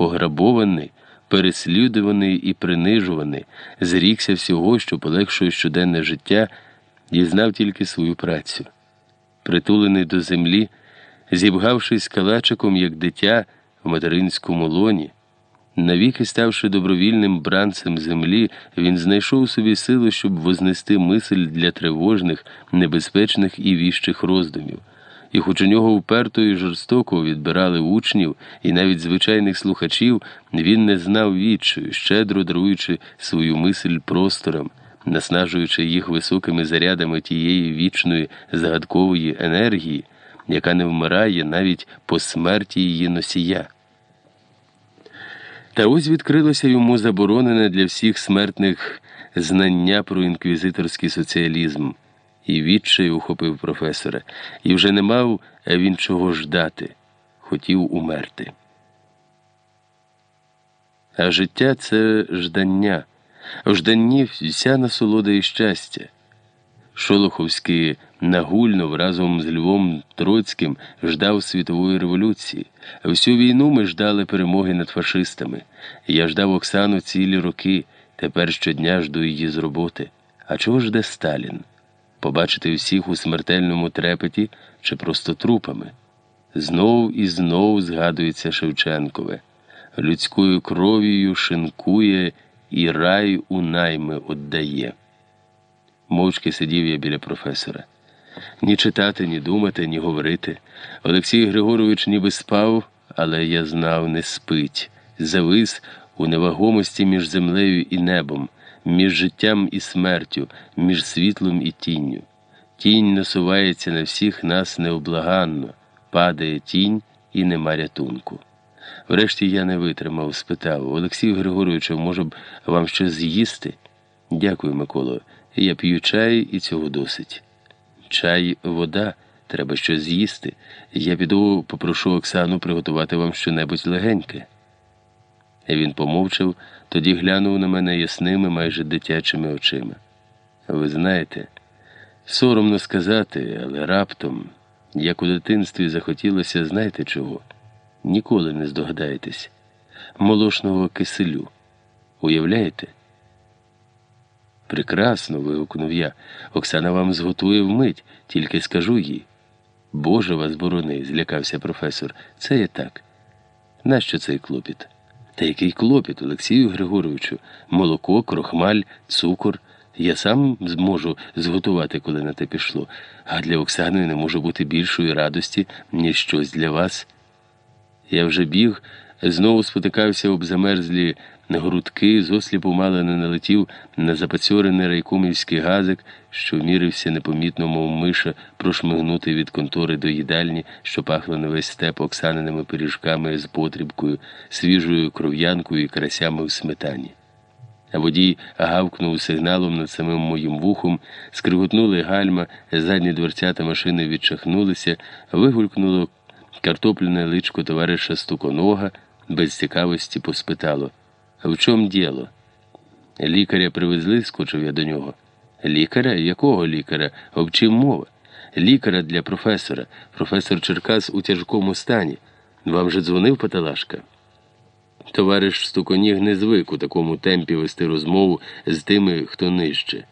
пограбований, переслідуваний і принижуваний, зрікся всього, що полегшує щоденне життя, і знав тільки свою працю. Притулений до землі, зібгавшись калачиком, як дитя в материнському лоні, навіки ставши добровільним бранцем землі, він знайшов собі силу, щоб вознести мисль для тривожних, небезпечних і віщих роздумів. І хоч у нього вперто і жорстоко відбирали учнів і навіть звичайних слухачів, він не знав відчаю, щедро даруючи свою мисль просторам, наснажуючи їх високими зарядами тієї вічної загадкової енергії, яка не вмирає навіть по смерті її носія. Та ось відкрилося йому заборонене для всіх смертних знання про інквізиторський соціалізм, і відчай ухопив професора, і вже не мав він чого ждати, хотів умерти. А життя це ждання, в жданні вся насолода і щастя. Шолоховський Нагульнов разом з Львом Троцьким ждав світової революції. Всю війну ми ждали перемоги над фашистами. Я ждав Оксану цілі роки, тепер щодня жду її з роботи. А чого жде Сталін? Побачити всіх у смертельному трепеті чи просто трупами? Знов і знов згадується Шевченкове. Людською кров'ю шинкує і рай у найми отдає. Мовчки сидів я біля професора. Ні читати, ні думати, ні говорити. Олексій Григорович ніби спав, але я знав, не спить, завис у невагомості між землею і небом, між життям і смертю, між світлом і тінню. Тінь насувається на всіх нас необлаганно, падає тінь і нема рятунку. Врешті я не витримав, спитав Олексію Григоровичу, може б вам щось з'їсти? Дякую, Миколо. Я п'ю чай і цього досить. Чай, вода, треба щось з'їсти. Я піду попрошу Оксану приготувати вам щонебудь легеньке. Він помовчав, тоді глянув на мене ясними, майже дитячими очима. Ви знаєте, соромно сказати, але раптом, як у дитинстві захотілося, знаєте чого? Ніколи не здогадаєтесь. Молошного киселю. Уявляєте? Прекрасно. вигукнув я. Оксана вам зготує вмить, тільки скажу їй. Боже вас борони, злякався професор. Це я так. Нащо цей клопіт? Та який клопіт, Олексію Григоровичу? Молоко, крохмаль, цукор. Я сам зможу зготувати, коли на те пішло, а для Оксани не може бути більшої радості, ніж щось для вас. Я вже біг, знову спотикався об замерзлі грудки, зосліпу мало не налетів на запацьорений райкомівський газик, що мірився непомітно, мов миша, прошмигнути від контори до їдальні, що пахло на весь степ оксаниними пиріжками з потрібкою, свіжою кров'янкою і карасями в сметані. А водій гавкнув сигналом над самим моїм вухом, скриготнули гальма, задні дверцята машини відчахнулися, вигулькнуло картопляне личко товариша Стуконога, без цікавості поспитало. В чому діло? Лікаря привезли, скочив я до нього. Лікаря? Якого лікаря? Об чим мова? Лікаря для професора. Професор Черкас у тяжкому стані. Вам же дзвонив Паталашка? Товариш Стуконіг не звик у такому темпі вести розмову з тими, хто нижче.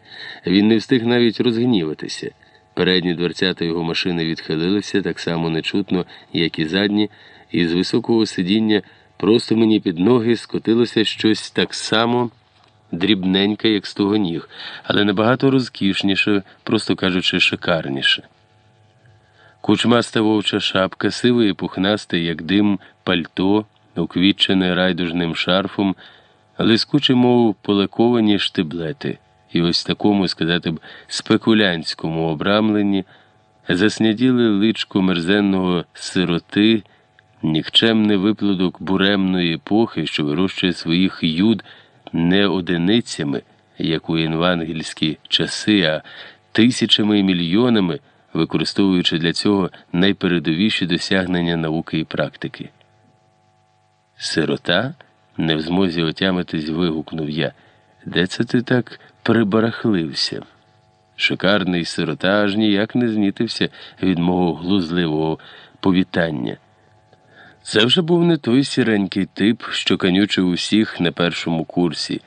Він не встиг навіть розгніватися. Передні дверцята його машини відхилилися так само нечутно, як і задні, і з високого сидіння. Просто мені під ноги скотилося щось так само дрібненьке, як стогоніг, але набагато розкішніше, просто кажучи, шикарніше. Кучмаста вовча шапка, сиве і пухнасте, як дим, пальто, уквітчене райдужним шарфом, лискуче, мов полековані штиблети, і ось такому, сказати б, спекулянському обрамленні засняділи личко мерзенного сироти нікчемний виплодок буремної епохи, що вирощує своїх юд не одиницями, як у інвангельські часи, а тисячами і мільйонами, використовуючи для цього найпередовіші досягнення науки і практики. Сирота, не в змозі отямитись, вигукнув я. Де це ти так прибарахлився? Шикарний сирота аж ніяк не знітився від мого глузливого повітання. Це вже був не той сіренький тип, що канючив усіх на першому курсі.